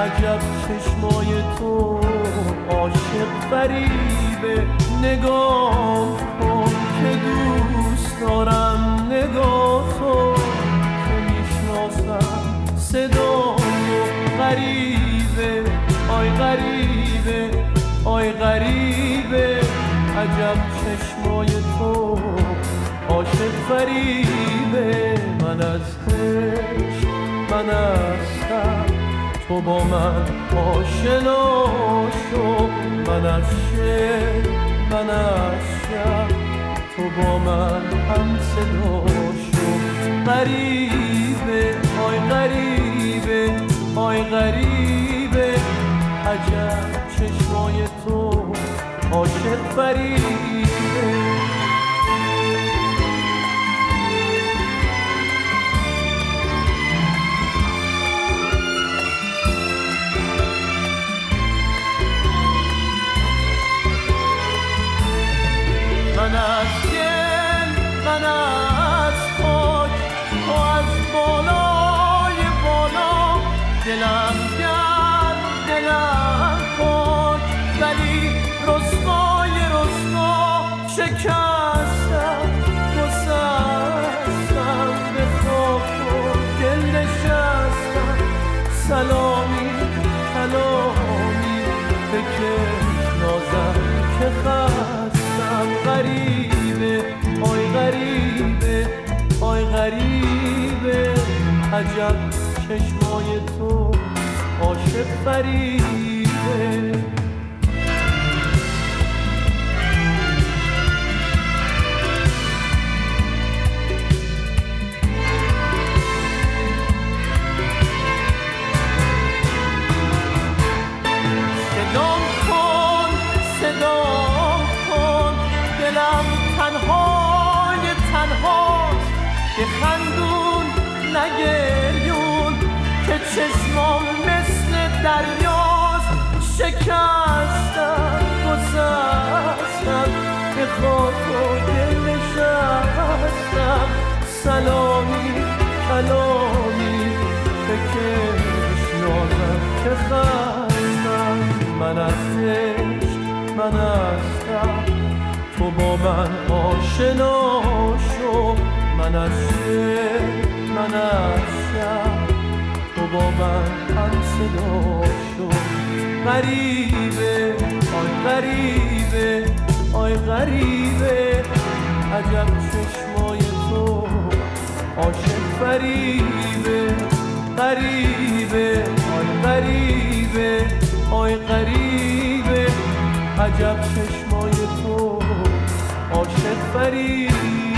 عجب چشمای تو عاشق فریبه نگام کن که دوست دارم نگاه تو که می‌شناسم. صدای غریبه آی غریبه آی غریبه عجب چشمای تو عاشق فریبه من از من از تو با من آشنا شو. من از شعر من از شب. تو با من هم صدا شو. غریبه آی غریبه آی غریبه عجب چشمای تو عاشق فریبه دلم گرم دلم پاک ولی رسوای رسوا شکستم گسستم به خواب دل نشستم. سلامی کلامی بکش نازم که خستم. غریبه آی غریبه آی غریبه عجب چشمای تو عاشق فریبه. چشمام مثل دریاست گسستم به خاک و سلامی کلامی بکش نازم که خستم. من از من تو با من آشنا شو. من از من از با من هم صدا شو غریبه آی غریبه آی غریبه. عجب چشمای تو عاشق فریبه غریبه آی غریبه آی غریبه. عجب چشمای تو عاشق فریبه.